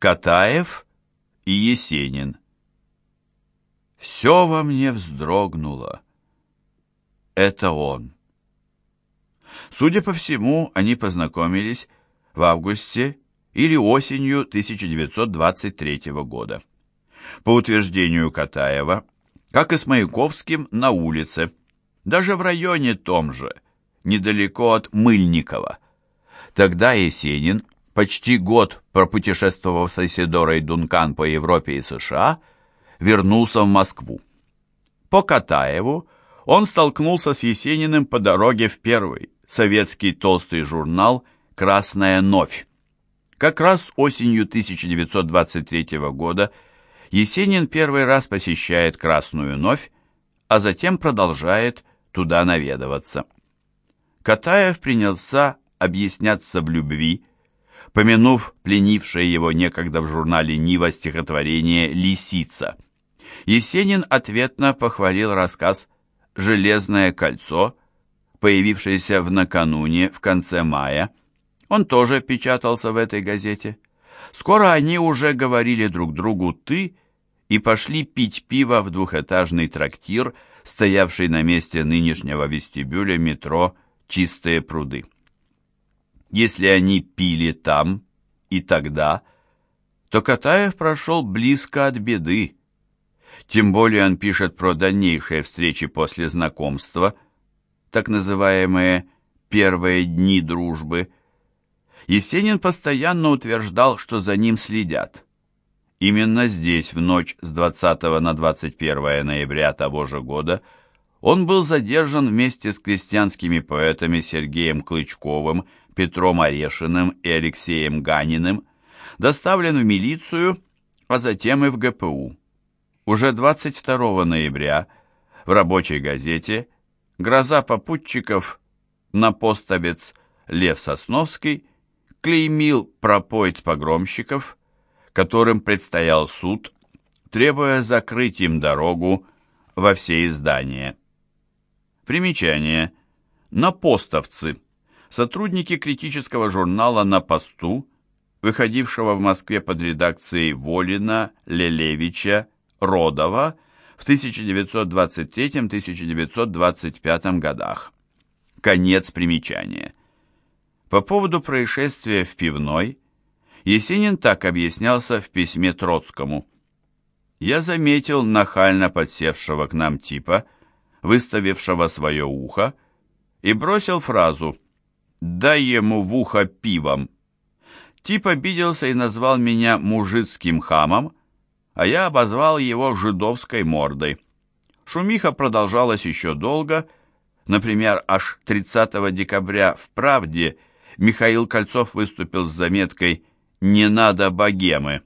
Катаев и Есенин. Все во мне вздрогнуло. Это он. Судя по всему, они познакомились в августе или осенью 1923 года. По утверждению Катаева, как и с Маяковским, на улице, даже в районе том же, недалеко от Мыльникова. Тогда Есенин, почти год пропутешествовав с Исидорой Дункан по Европе и США, вернулся в Москву. По Катаеву он столкнулся с Есениным по дороге в первый советский толстый журнал «Красная новь». Как раз осенью 1923 года Есенин первый раз посещает Красную новь, а затем продолжает туда наведываться. Катаев принялся объясняться в любви, помянув пленившее его некогда в журнале «Нива» стихотворение «Лисица». Есенин ответно похвалил рассказ «Железное кольцо», появившееся в накануне, в конце мая. Он тоже печатался в этой газете. Скоро они уже говорили друг другу «ты» и пошли пить пиво в двухэтажный трактир, стоявший на месте нынешнего вестибюля метро «Чистые пруды». Если они пили там и тогда, то Катаев прошел близко от беды. Тем более он пишет про дальнейшие встречи после знакомства, так называемые «первые дни дружбы». Есенин постоянно утверждал, что за ним следят. Именно здесь, в ночь с 20 на 21 ноября того же года, он был задержан вместе с крестьянскими поэтами Сергеем Клычковым, Петром Орешиным и Алексеем Ганиным, доставлен в милицию, а затем и в ГПУ. Уже 22 ноября в рабочей газете «Гроза попутчиков» на постовец Лев Сосновский клеймил пропоиц погромщиков, которым предстоял суд, требуя закрыть им дорогу во все издания. Примечание. На постовцы. Сотрудники критического журнала «На посту», выходившего в Москве под редакцией Волина, Лелевича, Родова в 1923-1925 годах. Конец примечания. По поводу происшествия в пивной Есенин так объяснялся в письме Троцкому. «Я заметил нахально подсевшего к нам типа, выставившего свое ухо, и бросил фразу «Дай ему в ухо пивом». Тип обиделся и назвал меня мужицким хамом, а я обозвал его жидовской мордой. Шумиха продолжалась еще долго, например, аж 30 декабря в «Правде» Михаил Кольцов выступил с заметкой «Не надо богемы».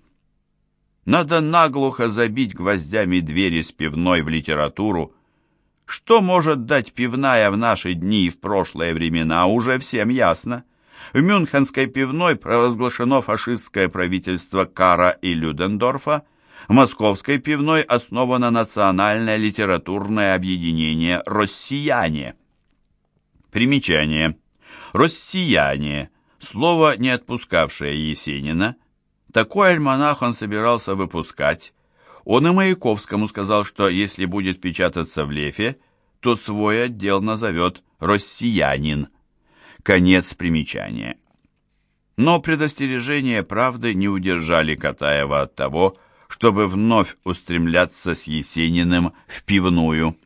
Надо наглухо забить гвоздями двери с пивной в литературу. Что может дать пивная в наши дни и в прошлые времена, уже всем ясно. В Мюнхенской пивной провозглашено фашистское правительство Кара и Людендорфа, в московской пивной основано национальное литературное объединение «Россияне». Примечание. «Россияне» – слово, не отпускавшее Есенина. Такой альманах он собирался выпускать. Он и Маяковскому сказал, что если будет печататься в Лефе, то свой отдел назовет «Россиянин». Конец примечания. Но предостережения правды не удержали Катаева от того, чтобы вновь устремляться с Есениным в пивную.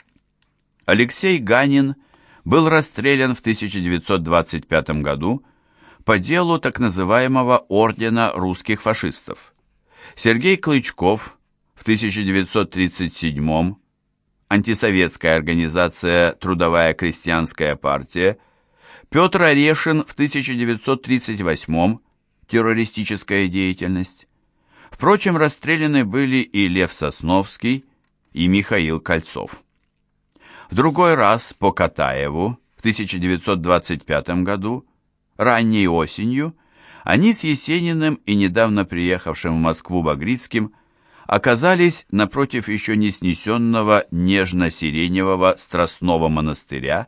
Алексей Ганин был расстрелян в 1925 году по делу так называемого Ордена русских фашистов. Сергей Клычков в 1937 антисоветская организация «Трудовая крестьянская партия», Петр Орешин в 1938 террористическая деятельность. Впрочем, расстреляны были и Лев Сосновский, и Михаил Кольцов. В другой раз по Катаеву в 1925 году, ранней осенью, они с Есениным и недавно приехавшим в Москву Багрицким оказались напротив еще не снесенного нежно-сиреневого Страстного монастыря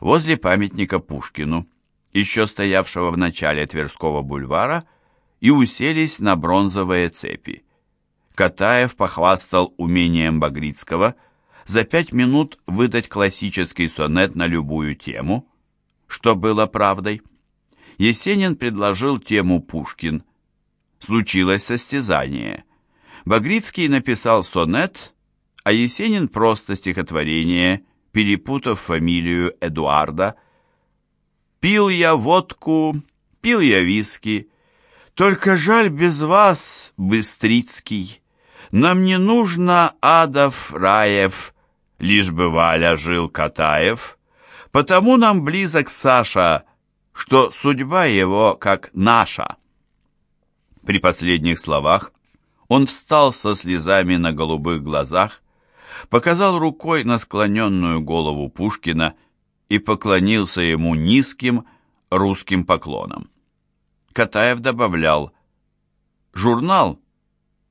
возле памятника Пушкину, еще стоявшего в начале Тверского бульвара и уселись на бронзовые цепи. Катаев похвастал умением Багрицкого за пять минут выдать классический сонет на любую тему, что было правдой. Есенин предложил тему Пушкин. Случилось состязание. Багрицкий написал сонет, а Есенин просто стихотворение, перепутав фамилию Эдуарда. «Пил я водку, пил я виски, только жаль без вас, Быстрицкий. Нам не нужно адов, раев, лишь бы Валя жил Катаев. Потому нам близок Саша, что судьба его как наша. При последних словах он встал со слезами на голубых глазах, показал рукой на склоненную голову Пушкина и поклонился ему низким русским поклоном. Катаев добавлял «Журнал,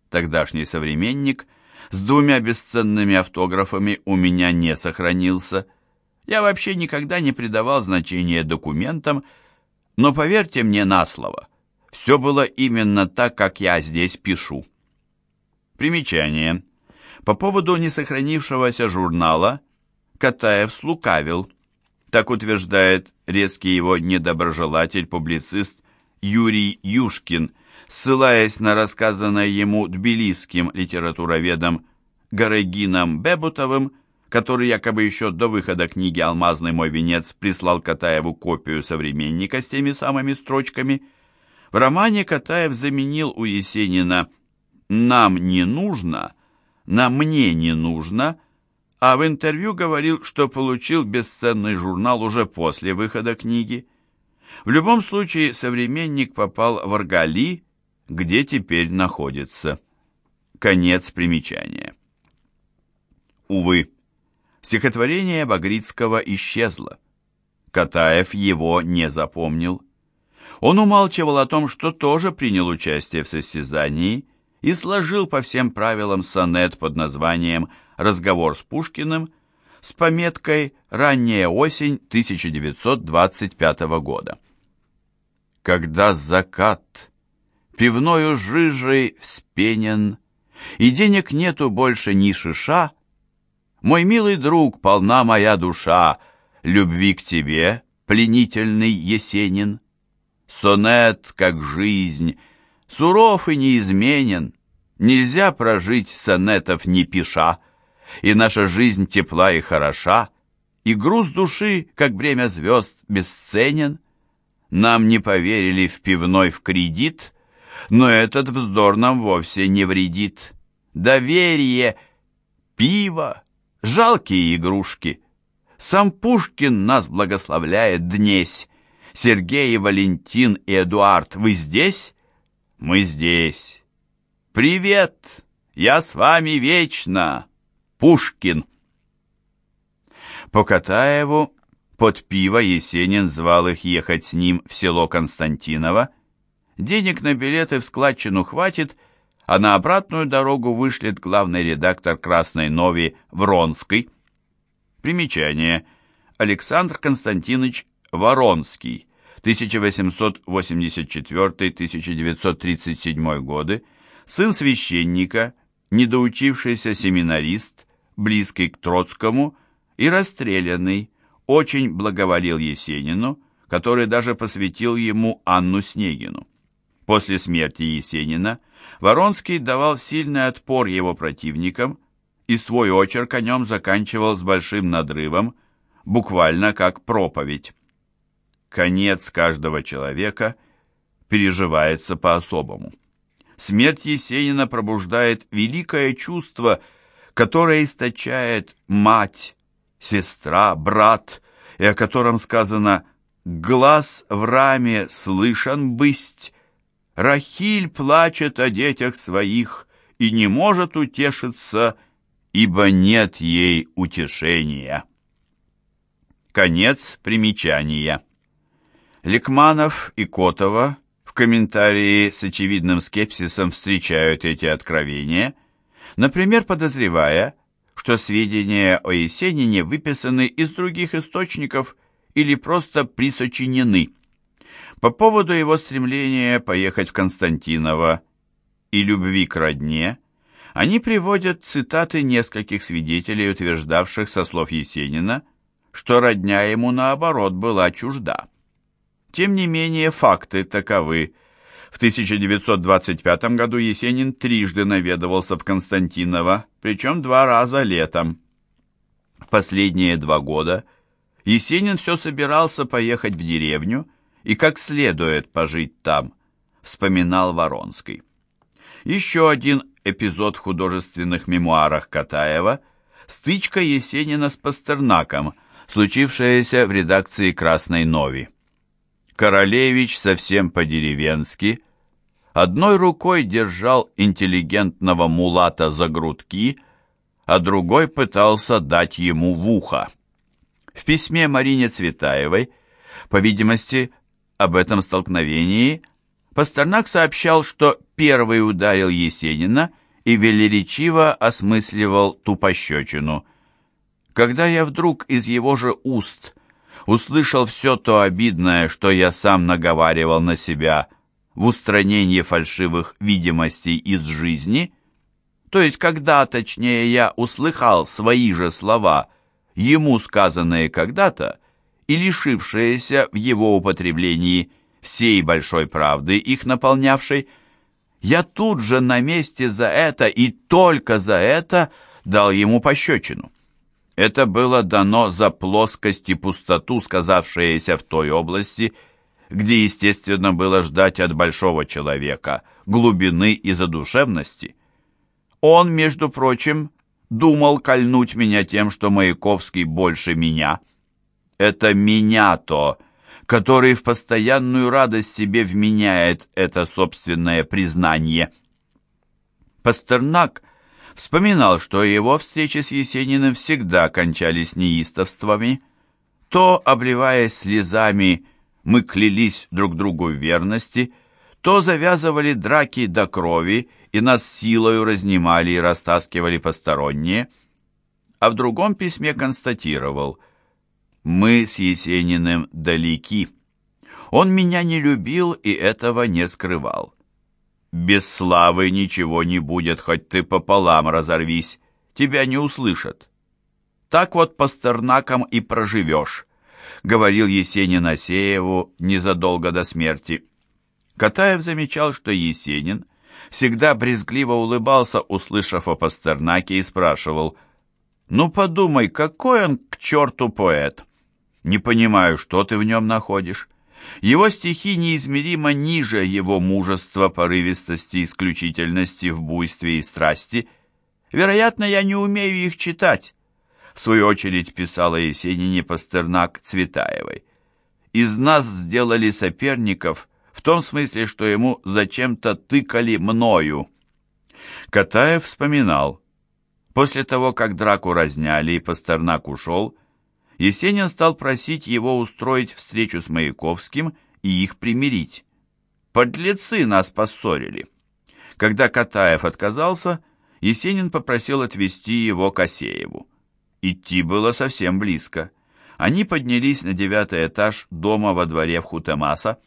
тогдашний современник, с двумя бесценными автографами у меня не сохранился. Я вообще никогда не придавал значения документам, но поверьте мне на слово, все было именно так, как я здесь пишу». Примечание. По поводу несохранившегося журнала Катаев слукавил. Так утверждает резкий его недоброжелатель-публицист Юрий Юшкин, ссылаясь на рассказанное ему тбилисским литературоведом Гарегином Бебутовым, который якобы еще до выхода книги «Алмазный мой венец» прислал Катаеву копию современника с теми самыми строчками. В романе Катаев заменил у Есенина «нам не нужно», «на мне не нужно», а в интервью говорил, что получил бесценный журнал уже после выхода книги. В любом случае, современник попал в Аргали, где теперь находится. Конец примечания. Увы, стихотворение Багрицкого исчезло. Катаев его не запомнил. Он умалчивал о том, что тоже принял участие в состязании и сложил по всем правилам сонет под названием «Разговор с Пушкиным» с пометкой «Ранняя осень 1925 года» когда закат пивною жижей вспенен, и денег нету больше ни шиша, мой милый друг, полна моя душа, любви к тебе, пленительный Есенин. Сонет, как жизнь, суров и неизменен, нельзя прожить сонетов не пиша, и наша жизнь тепла и хороша, и груз души, как бремя звезд, бесценен — нам не поверили в пивной в кредит, но этот вздор нам вовсе не вредит. Доверие, пиво, жалкие игрушки. Сам Пушкин нас благословляет днесь. Сергей, Валентин и Эдуард, вы здесь? Мы здесь. Привет, я с вами вечно. Пушкин. По Катаеву под пиво Есенин звал их ехать с ним в село Константиново. Денег на билеты в складчину хватит, а на обратную дорогу вышлет главный редактор «Красной Нови» Вронский. Примечание. Александр Константинович Воронский, 1884-1937 годы, сын священника, недоучившийся семинарист, близкий к Троцкому и расстрелянный, очень благоволил Есенину, который даже посвятил ему Анну Снегину. После смерти Есенина Воронский давал сильный отпор его противникам и свой очерк о нем заканчивал с большим надрывом, буквально как проповедь. Конец каждого человека переживается по-особому. Смерть Есенина пробуждает великое чувство, которое источает мать, сестра, брат, и о котором сказано «Глаз в раме слышан бысть, Рахиль плачет о детях своих и не может утешиться, ибо нет ей утешения». Конец примечания. Ликманов и Котова комментарии с очевидным скепсисом встречают эти откровения, например, подозревая, что сведения о Есенине выписаны из других источников или просто присочинены. По поводу его стремления поехать в Константиново и любви к родне, они приводят цитаты нескольких свидетелей, утверждавших со слов Есенина, что родня ему, наоборот, была чужда. Тем не менее, факты таковы. В 1925 году Есенин трижды наведывался в Константиново, причем два раза летом. В последние два года Есенин все собирался поехать в деревню и как следует пожить там, вспоминал Воронский. Еще один эпизод в художественных мемуарах Катаева – стычка Есенина с Пастернаком, случившаяся в редакции «Красной Нови». Королевич совсем по-деревенски, одной рукой держал интеллигентного мулата за грудки, а другой пытался дать ему в ухо. В письме Марине Цветаевой, по видимости, об этом столкновении Пастернак сообщал, что первый ударил Есенина и велеречиво осмысливал ту пощечину. Когда я вдруг из его же уст услышал все то обидное, что я сам наговаривал на себя в устранении фальшивых видимостей из жизни, то есть когда, точнее, я услыхал свои же слова, ему сказанные когда-то, и лишившиеся в его употреблении всей большой правды, их наполнявшей, я тут же на месте за это и только за это дал ему пощечину. Это было дано за плоскость и пустоту, сказавшиеся в той области, где, естественно, было ждать от большого человека глубины и задушевности. Он, между прочим, думал кольнуть меня тем, что Маяковский больше меня. Это меня-то, который в постоянную радость себе вменяет это собственное признание. Пастернак вспоминал, что его встречи с Есениным всегда кончались неистовствами. То, обливаясь слезами, мы клялись друг другу в верности, то завязывали драки до крови и нас силою разнимали и растаскивали посторонние. А в другом письме констатировал «Мы с Есениным далеки». Он меня не любил и этого не скрывал. Без славы ничего не будет, хоть ты пополам разорвись, тебя не услышат. Так вот Пастернаком и проживешь, говорил Есенин Асееву незадолго до смерти. Катаев замечал, что Есенин всегда брезгливо улыбался, услышав о Пастернаке, и спрашивал, «Ну подумай, какой он к черту поэт? Не понимаю, что ты в нем находишь». Его стихи неизмеримо ниже его мужества, порывистости, исключительности в буйстве и страсти. Вероятно, я не умею их читать. В свою очередь писала Есенине Пастернак Цветаевой. Из нас сделали соперников в том смысле, что ему зачем-то тыкали мною. Катаев вспоминал. После того, как драку разняли и Пастернак ушел, Есенин стал просить его устроить встречу с Маяковским и их примирить. «Подлецы нас поссорили». Когда Катаев отказался, Есенин попросил отвезти его к Асееву. Идти было совсем близко. Они поднялись на девятый этаж дома во дворе в Хутемаса.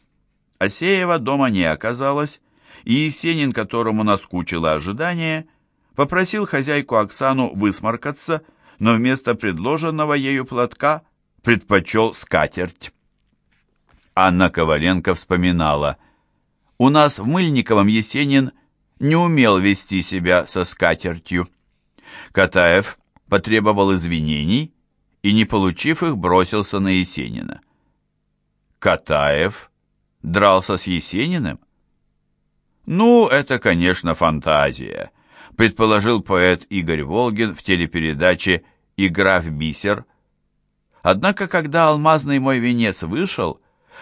Асеева дома не оказалось, и Есенин, которому наскучило ожидание, попросил хозяйку Оксану высморкаться но вместо предложенного ею платка предпочел скатерть. Анна Коваленко вспоминала, «У нас в Мыльниковом Есенин не умел вести себя со скатертью». Катаев потребовал извинений и, не получив их, бросился на Есенина. Катаев дрался с Есениным? Ну, это, конечно, фантазия, предположил поэт Игорь Волгин в телепередаче «Игра в бисер». Однако, когда «Алмазный мой венец» вышел,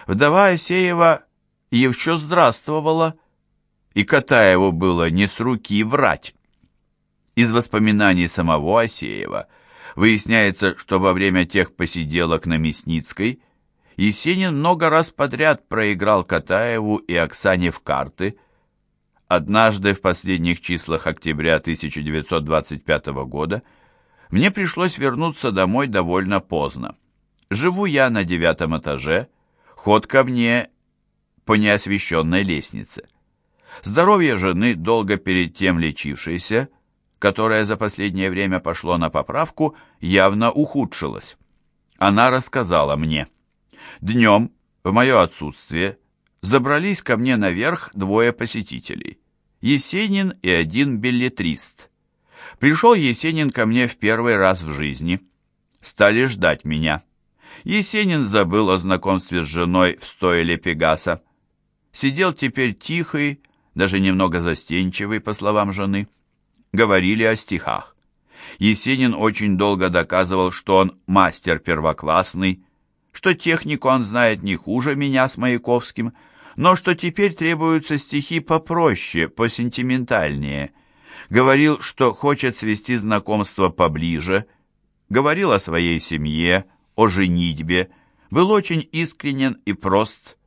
вдова Асеева еще здравствовала, и Катаеву было не с руки врать. Из воспоминаний самого Асеева выясняется, что во время тех посиделок на Мясницкой Есенин много раз подряд проиграл Катаеву и Оксане в карты – Однажды в последних числах октября 1925 года мне пришлось вернуться домой довольно поздно. Живу я на девятом этаже, ход ко мне по неосвещенной лестнице. Здоровье жены, долго перед тем лечившейся, которое за последнее время пошло на поправку, явно ухудшилось. Она рассказала мне. Днем, в мое отсутствие, забрались ко мне наверх двое посетителей. Есенин и один билетрист. Пришел Есенин ко мне в первый раз в жизни. Стали ждать меня. Есенин забыл о знакомстве с женой в стойле Пегаса. Сидел теперь тихий, даже немного застенчивый, по словам жены. Говорили о стихах. Есенин очень долго доказывал, что он мастер первоклассный, что технику он знает не хуже меня с Маяковским, но что теперь требуются стихи попроще, посентиментальнее. Говорил, что хочет свести знакомство поближе, говорил о своей семье, о женитьбе, был очень искренен и прост.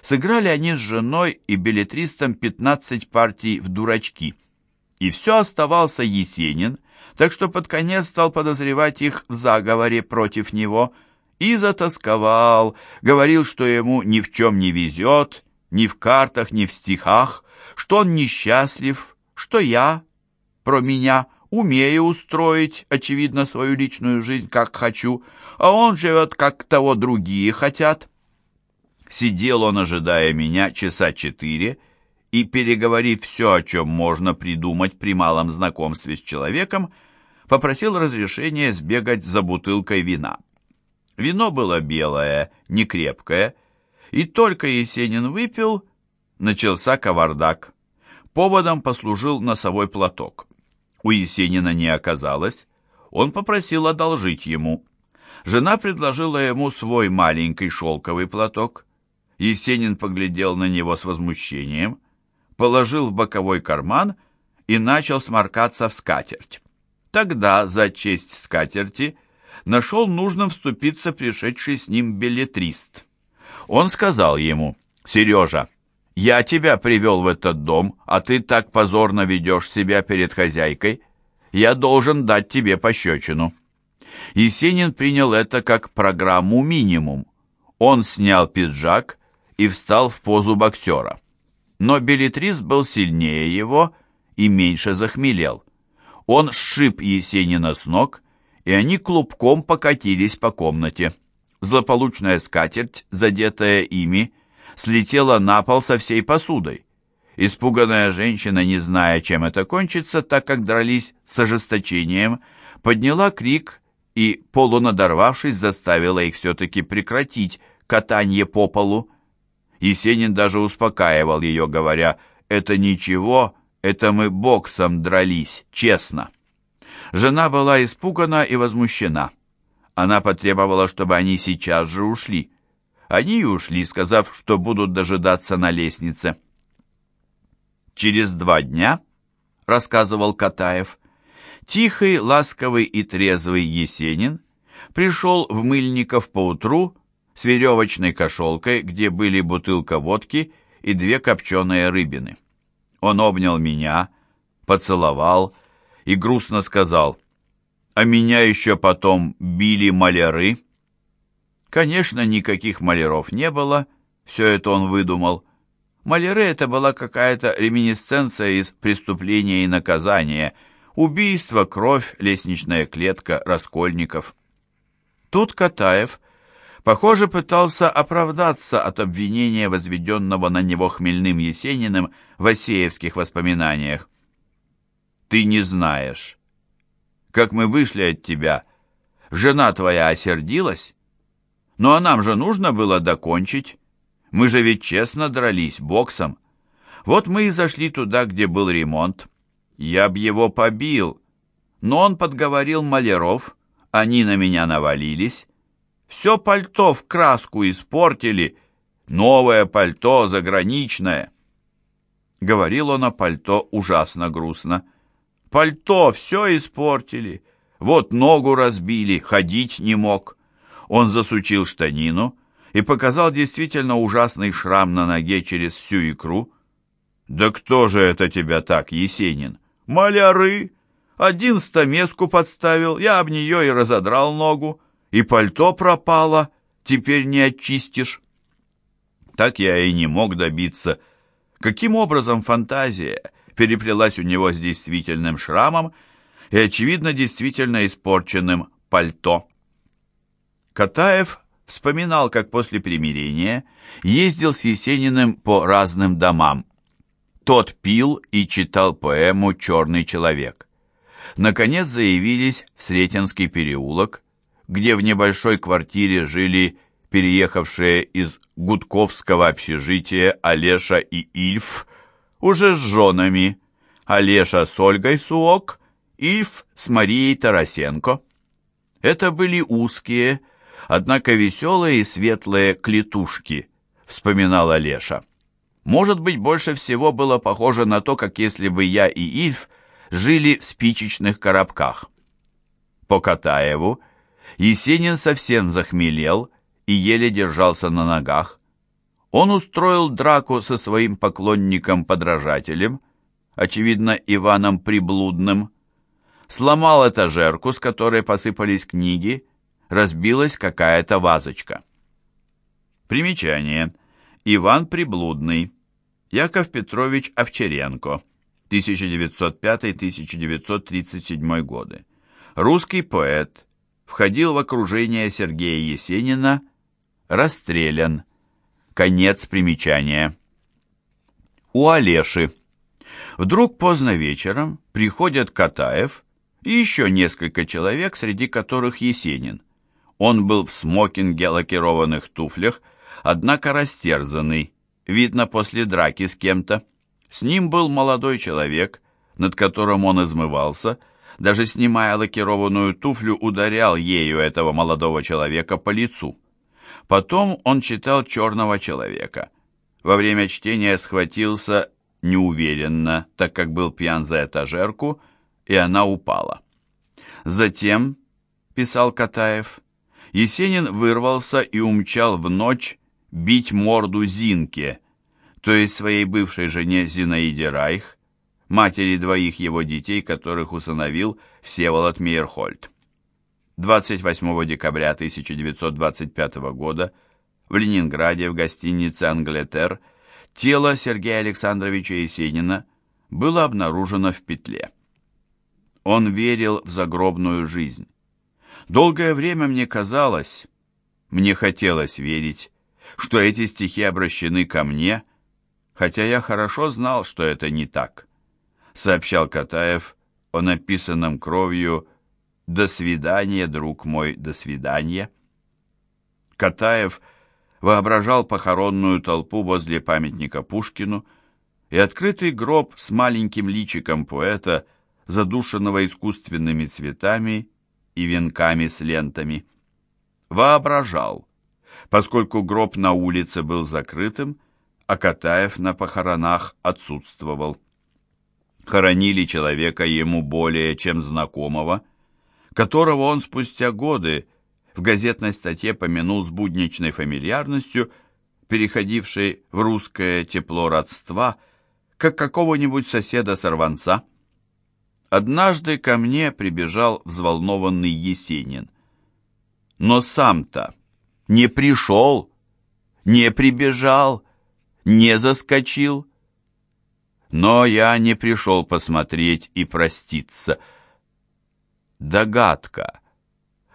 Сыграли они с женой и билетристом 15 партий в дурачки. И все оставался Есенин, так что под конец стал подозревать их в заговоре против него и затасковал, говорил, что ему ни в чем не везет, ни в картах, ни в стихах, что он несчастлив, что я, про меня, умею устроить, очевидно, свою личную жизнь, как хочу, а он живет, как того другие хотят. Сидел он, ожидая меня, часа четыре, и, переговорив все, о чем можно придумать при малом знакомстве с человеком, попросил разрешения сбегать за бутылкой вина. Вино было белое, не крепкое, и только Есенин выпил, начался кавардак. Поводом послужил носовой платок у Есенина не оказалось, он попросил одолжить ему. Жена предложила ему свой маленький шелковый платок. Есенин поглядел на него с возмущением, положил в боковой карман и начал сморкаться в скатерть. Тогда за честь скатерти нашел нужным вступиться пришедший с ним билетрист. Он сказал ему, «Сережа, я тебя привел в этот дом, а ты так позорно ведешь себя перед хозяйкой. Я должен дать тебе пощечину». Есенин принял это как программу «Минимум». Он снял пиджак и встал в позу боксера. Но билетрист был сильнее его и меньше захмелел. Он сшиб Есенина с ног, и они клубком покатились по комнате. Злополучная скатерть, задетая ими, слетела на пол со всей посудой. Испуганная женщина, не зная, чем это кончится, так как дрались с ожесточением, подняла крик и, полунадорвавшись, заставила их все-таки прекратить катание по полу. Есенин даже успокаивал ее, говоря, «Это ничего, это мы боксом дрались, честно». Жена была испугана и возмущена. Она потребовала, чтобы они сейчас же ушли. Они ушли, сказав, что будут дожидаться на лестнице. Через два дня, рассказывал Катаев, тихий, ласковый и трезвый Есенин пришел в Мыльников поутру с веревочной кошелкой, где были бутылка водки и две копченые рыбины. Он обнял меня, поцеловал и грустно сказал, «А меня еще потом били маляры». Конечно, никаких маляров не было, все это он выдумал. Маляры это была какая-то реминисценция из преступления и наказания, убийство, кровь, лестничная клетка, раскольников. Тут Катаев, похоже, пытался оправдаться от обвинения, возведенного на него хмельным Есениным в осеевских воспоминаниях. «Ты не знаешь. Как мы вышли от тебя, жена твоя осердилась?» Ну а нам же нужно было докончить. Мы же ведь честно дрались боксом. Вот мы и зашли туда, где был ремонт. Я б его побил. Но он подговорил маляров. Они на меня навалились. Все пальто в краску испортили. Новое пальто, заграничное. Говорил он о пальто ужасно грустно. Пальто все испортили. Вот ногу разбили, ходить не мог. Он засучил штанину и показал действительно ужасный шрам на ноге через всю икру. «Да кто же это тебя так, Есенин?» «Маляры! Один стамеску подставил, я об нее и разодрал ногу, и пальто пропало, теперь не очистишь». Так я и не мог добиться, каким образом фантазия переплелась у него с действительным шрамом и, очевидно, действительно испорченным пальто. Катаев вспоминал, как после примирения ездил с Есениным по разным домам. Тот пил и читал поэму «Черный человек». Наконец заявились в Сретенский переулок, где в небольшой квартире жили переехавшие из Гудковского общежития Олеша и Ильф, уже с женами, Олеша с Ольгой Суок, Ильф с Марией Тарасенко. Это были узкие, однако веселые и светлые клетушки, вспоминал Олеша. Может быть, больше всего было похоже на то, как если бы я и Ильф жили в спичечных коробках. По Катаеву Есенин совсем захмелел и еле держался на ногах. Он устроил драку со своим поклонником-подражателем, очевидно, Иваном Приблудным, сломал этажерку, с которой посыпались книги, разбилась какая-то вазочка. Примечание. Иван Приблудный. Яков Петрович Овчаренко. 1905-1937 годы. Русский поэт. Входил в окружение Сергея Есенина. Расстрелян. Конец примечания. У Олеши. Вдруг поздно вечером приходят Катаев и еще несколько человек, среди которых Есенин. Он был в смокинге, лакированных туфлях, однако растерзанный, видно после драки с кем-то. С ним был молодой человек, над которым он измывался, даже снимая лакированную туфлю, ударял ею этого молодого человека по лицу. Потом он читал «Черного человека». Во время чтения схватился неуверенно, так как был пьян за этажерку, и она упала. Затем, писал Катаев, Есенин вырвался и умчал в ночь бить морду Зинке, то есть своей бывшей жене Зинаиде Райх, матери двоих его детей, которых усыновил Всеволод Мейерхольд. 28 декабря 1925 года в Ленинграде в гостинице «Англетер» тело Сергея Александровича Есенина было обнаружено в петле. Он верил в загробную жизнь. Долгое время мне казалось, мне хотелось верить, что эти стихи обращены ко мне, хотя я хорошо знал, что это не так, сообщал Катаев о написанном кровью «До свидания, друг мой, до свидания». Катаев воображал похоронную толпу возле памятника Пушкину и открытый гроб с маленьким личиком поэта, задушенного искусственными цветами и венками с лентами. Воображал, поскольку гроб на улице был закрытым, а Катаев на похоронах отсутствовал. Хоронили человека ему более чем знакомого, которого он спустя годы в газетной статье помянул с будничной фамильярностью, переходившей в русское тепло родства, как какого-нибудь соседа-сорванца, Однажды ко мне прибежал взволнованный Есенин. Но сам-то не пришел, не прибежал, не заскочил. Но я не пришел посмотреть и проститься. Догадка.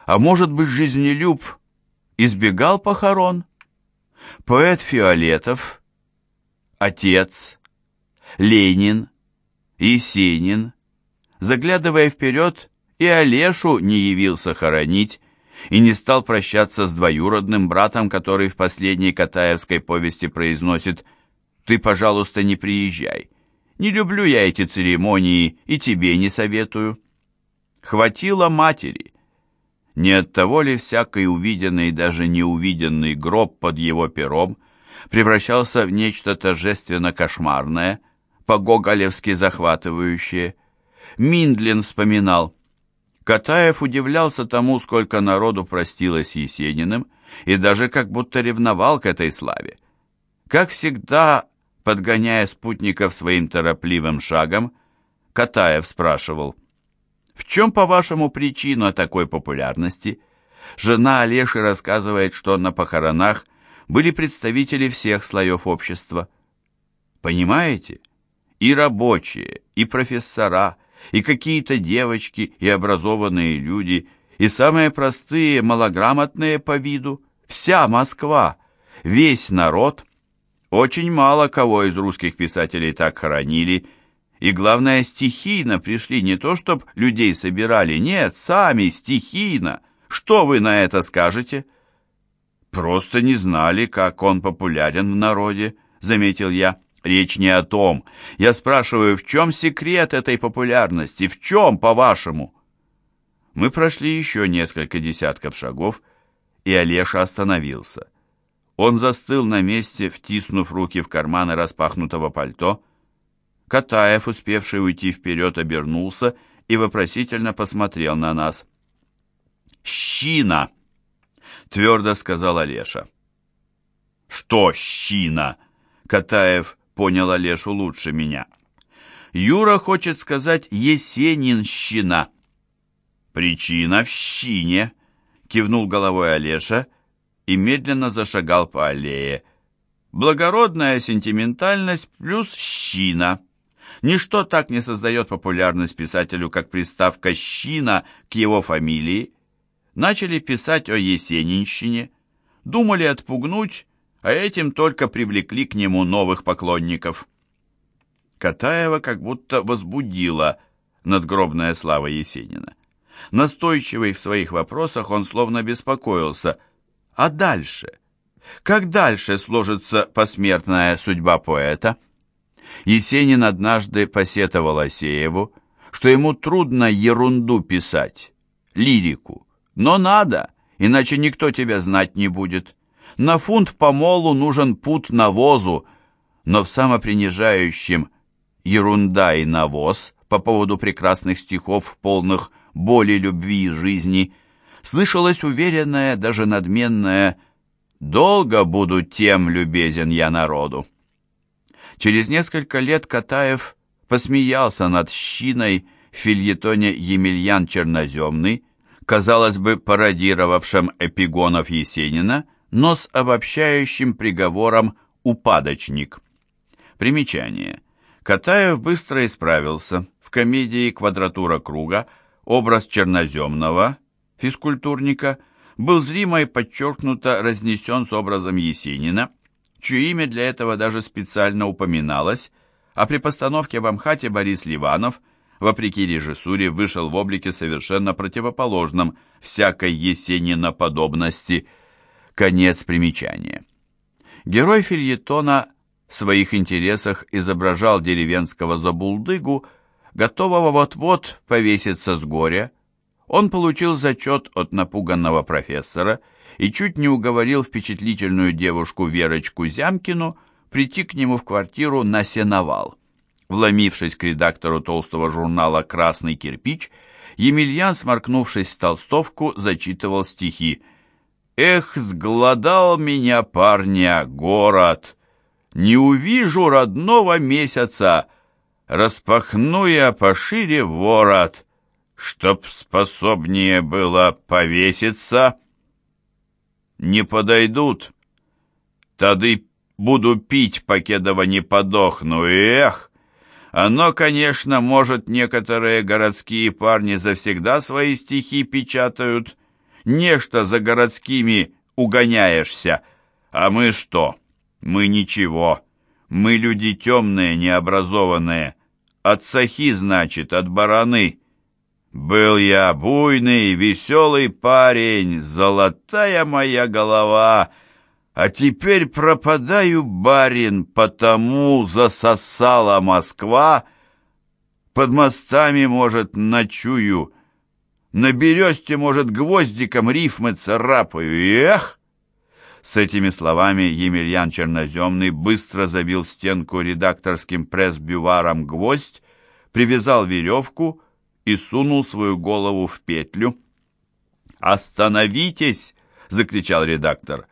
А может быть, жизнелюб избегал похорон? Поэт Фиолетов, отец, Ленин, Есенин, Заглядывая вперед, и Олешу не явился хоронить, и не стал прощаться с двоюродным братом, который в последней Катаевской повести произносит «Ты, пожалуйста, не приезжай. Не люблю я эти церемонии и тебе не советую». Хватило матери. Не от того ли всякий увиденный и даже неувиденный гроб под его пером превращался в нечто торжественно-кошмарное, по-гоголевски захватывающее – Миндлин вспоминал. Катаев удивлялся тому, сколько народу простилось Есениным, и даже как будто ревновал к этой славе. Как всегда, подгоняя спутников своим торопливым шагом, Катаев спрашивал, «В чем, по-вашему, причина такой популярности?» Жена Олеши рассказывает, что на похоронах были представители всех слоев общества. Понимаете? И рабочие, и профессора, и какие-то девочки, и образованные люди, и самые простые, малограмотные по виду. Вся Москва, весь народ. Очень мало кого из русских писателей так хоронили, и, главное, стихийно пришли, не то чтоб людей собирали, нет, сами стихийно. Что вы на это скажете?» «Просто не знали, как он популярен в народе», — заметил я. «Речь не о том. Я спрашиваю, в чем секрет этой популярности? В чем, по-вашему?» Мы прошли еще несколько десятков шагов, и Олеша остановился. Он застыл на месте, втиснув руки в карманы распахнутого пальто. Катаев, успевший уйти вперед, обернулся и вопросительно посмотрел на нас. «Щина!» твердо сказал Олеша. «Что щина?» Катаев понял Олешу лучше меня. «Юра хочет сказать Есенинщина». «Причина в щине», — кивнул головой Олеша и медленно зашагал по аллее. «Благородная сентиментальность плюс щина». Ничто так не создает популярность писателю, как приставка «щина» к его фамилии, начали писать о Есенинщине, думали отпугнуть, а этим только привлекли к нему новых поклонников. Катаева как будто возбудила надгробная слава Есенина. Настойчивый в своих вопросах, он словно беспокоился. А дальше? Как дальше сложится посмертная судьба поэта? Есенин однажды посетовал Асееву, что ему трудно ерунду писать, лирику. Но надо, иначе никто тебя знать не будет. На фунт помолу нужен пут навозу, но в самопринижающем «ерунда и навоз» по поводу прекрасных стихов, полных боли, любви и жизни, слышалось уверенное, даже надменное «Долго буду тем любезен я народу». Через несколько лет Катаев посмеялся над щиной в фильетоне «Емельян Черноземный», казалось бы, пародировавшим эпигонов Есенина, но с обобщающим приговором «упадочник». Примечание. Катаев быстро исправился. В комедии «Квадратура круга» образ черноземного, физкультурника, был зримо и подчеркнуто разнесен с образом Есенина, чье имя для этого даже специально упоминалось, а при постановке в Амхате Борис Ливанов – вопреки режиссуре, вышел в облике совершенно противоположном всякой есениноподобности. Конец примечания. Герой фильетона в своих интересах изображал деревенского забулдыгу, готового вот-вот повеситься с горя. Он получил зачет от напуганного профессора и чуть не уговорил впечатлительную девушку Верочку Зямкину прийти к нему в квартиру на сеновал. Вломившись к редактору толстого журнала «Красный кирпич», Емельян, сморкнувшись в толстовку, зачитывал стихи. «Эх, сгладал меня, парня, город! Не увижу родного месяца, распахну я пошире ворот, чтоб способнее было повеситься. Не подойдут, тады буду пить, покедово не подохну, эх!» Оно, конечно, может, некоторые городские парни завсегда свои стихи печатают. Нечто за городскими угоняешься. А мы что? Мы ничего. Мы люди темные, необразованные. От сахи, значит, от бараны. Был я буйный, веселый парень, золотая моя голова — а теперь пропадаю, барин, потому засосала Москва. Под мостами, может, ночую, на бересте, может, гвоздиком рифмы царапаю. Эх! С этими словами Емельян Черноземный быстро забил стенку редакторским пресс-бюваром гвоздь, привязал веревку и сунул свою голову в петлю. «Остановитесь!» — закричал редактор.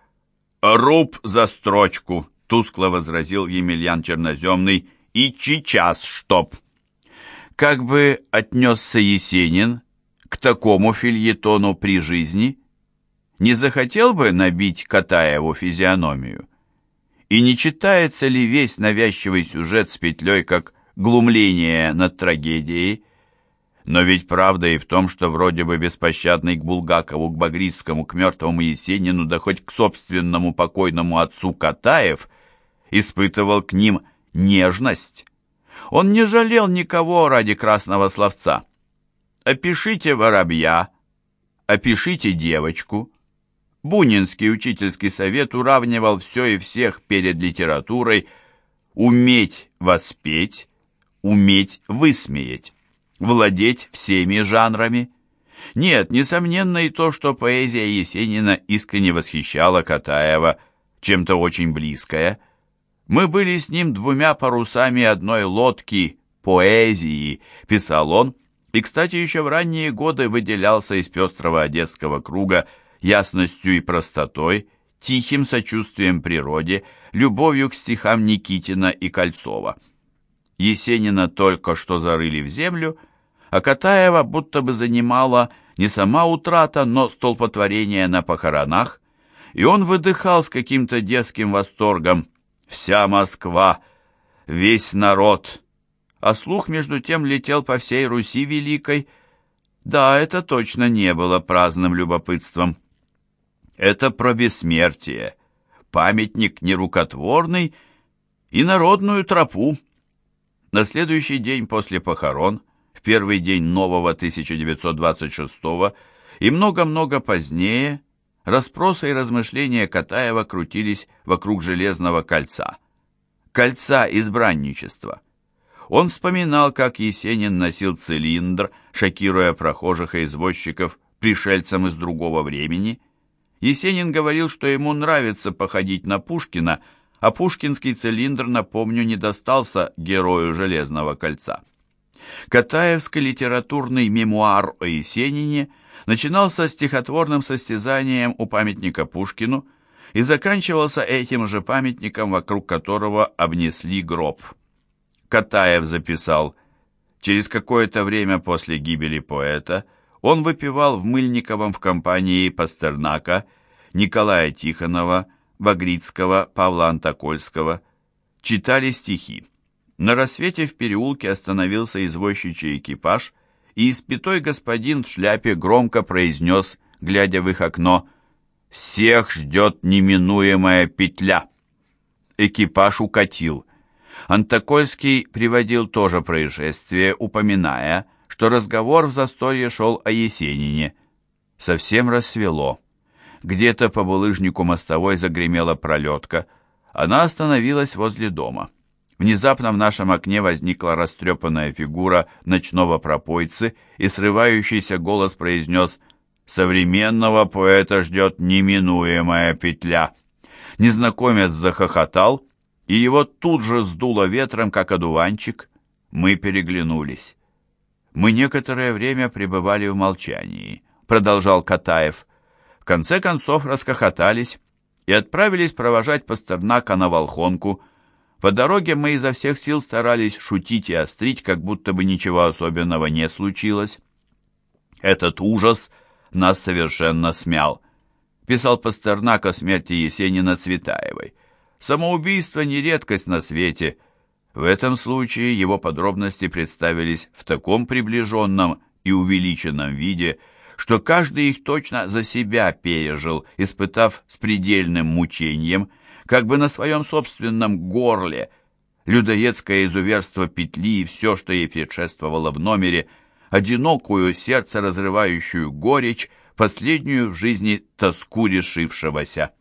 «Руб за строчку», — тускло возразил Емельян Черноземный, — «и сейчас чтоб». Как бы отнесся Есенин к такому фильетону при жизни? не захотел бы набить Катаеву физиономию? И не читается ли весь навязчивый сюжет с петлей как глумление над трагедией? Но ведь правда и в том, что вроде бы беспощадный к Булгакову, к Багрицкому, к мертвому Есенину, да хоть к собственному покойному отцу Катаев, испытывал к ним нежность. Он не жалел никого ради красного словца. Опишите воробья, опишите девочку. Бунинский учительский совет уравнивал все и всех перед литературой уметь воспеть, уметь высмеять, владеть всеми жанрами. Нет, несомненно и то, что поэзия Есенина искренне восхищала Катаева, чем-то очень близкое. Мы были с ним двумя парусами одной лодки, поэзии, писал он, и, кстати, еще в ранние годы выделялся из пестрого одесского круга ясностью и простотой, тихим сочувствием природе, любовью к стихам Никитина и Кольцова. Есенина только что зарыли в землю, а Катаева будто бы занимала не сама утрата, но столпотворение на похоронах, и он выдыхал с каким-то детским восторгом «Вся Москва, весь народ» а слух между тем летел по всей Руси Великой. Да, это точно не было праздным любопытством. Это про бессмертие, памятник нерукотворный и народную тропу. На следующий день после похорон, в первый день нового 1926 и много-много позднее, расспросы и размышления Катаева крутились вокруг Железного кольца. Кольца избранничества. Он вспоминал, как Есенин носил цилиндр, шокируя прохожих и извозчиков пришельцам из другого времени. Есенин говорил, что ему нравится походить на Пушкина, а пушкинский цилиндр, напомню, не достался герою Железного кольца. Катаевский литературный мемуар о Есенине начинался стихотворным состязанием у памятника Пушкину и заканчивался этим же памятником, вокруг которого обнесли гроб. Катаев записал, через какое-то время после гибели поэта он выпивал в Мыльниковом в компании Пастернака, Николая Тихонова, Багрицкого, Павла Антокольского. Читали стихи. На рассвете в переулке остановился извозчичий экипаж, и испятой господин в шляпе громко произнес, глядя в их окно, «Всех ждет неминуемая петля». Экипаж укатил. Антокольский приводил тоже происшествие, упоминая, что разговор в застолье шел о Есенине. Совсем рассвело. Где-то по булыжнику мостовой загремела пролетка. Она остановилась возле дома. Внезапно в нашем окне возникла растрепанная фигура ночного пропойцы, и срывающийся голос произнес «Современного поэта ждет неминуемая петля». Незнакомец захохотал, и его тут же сдуло ветром, как одуванчик. Мы переглянулись. Мы некоторое время пребывали в молчании, продолжал Катаев. В конце концов расхохотались и отправились провожать Пастернака на Волхонку. По дороге мы изо всех сил старались шутить и острить, как будто бы ничего особенного не случилось. Этот ужас нас совершенно смял. Писал Пастернак о смерти Есенина Цветаевой. Самоубийство не редкость на свете. В этом случае его подробности представились в таком приближенном и увеличенном виде, что каждый их точно за себя пережил, испытав с предельным мучением, как бы на своем собственном горле, людоедское изуверство петли и все, что ей предшествовало в номере, одинокую, сердце разрывающую горечь, последнюю в жизни тоску решившегося.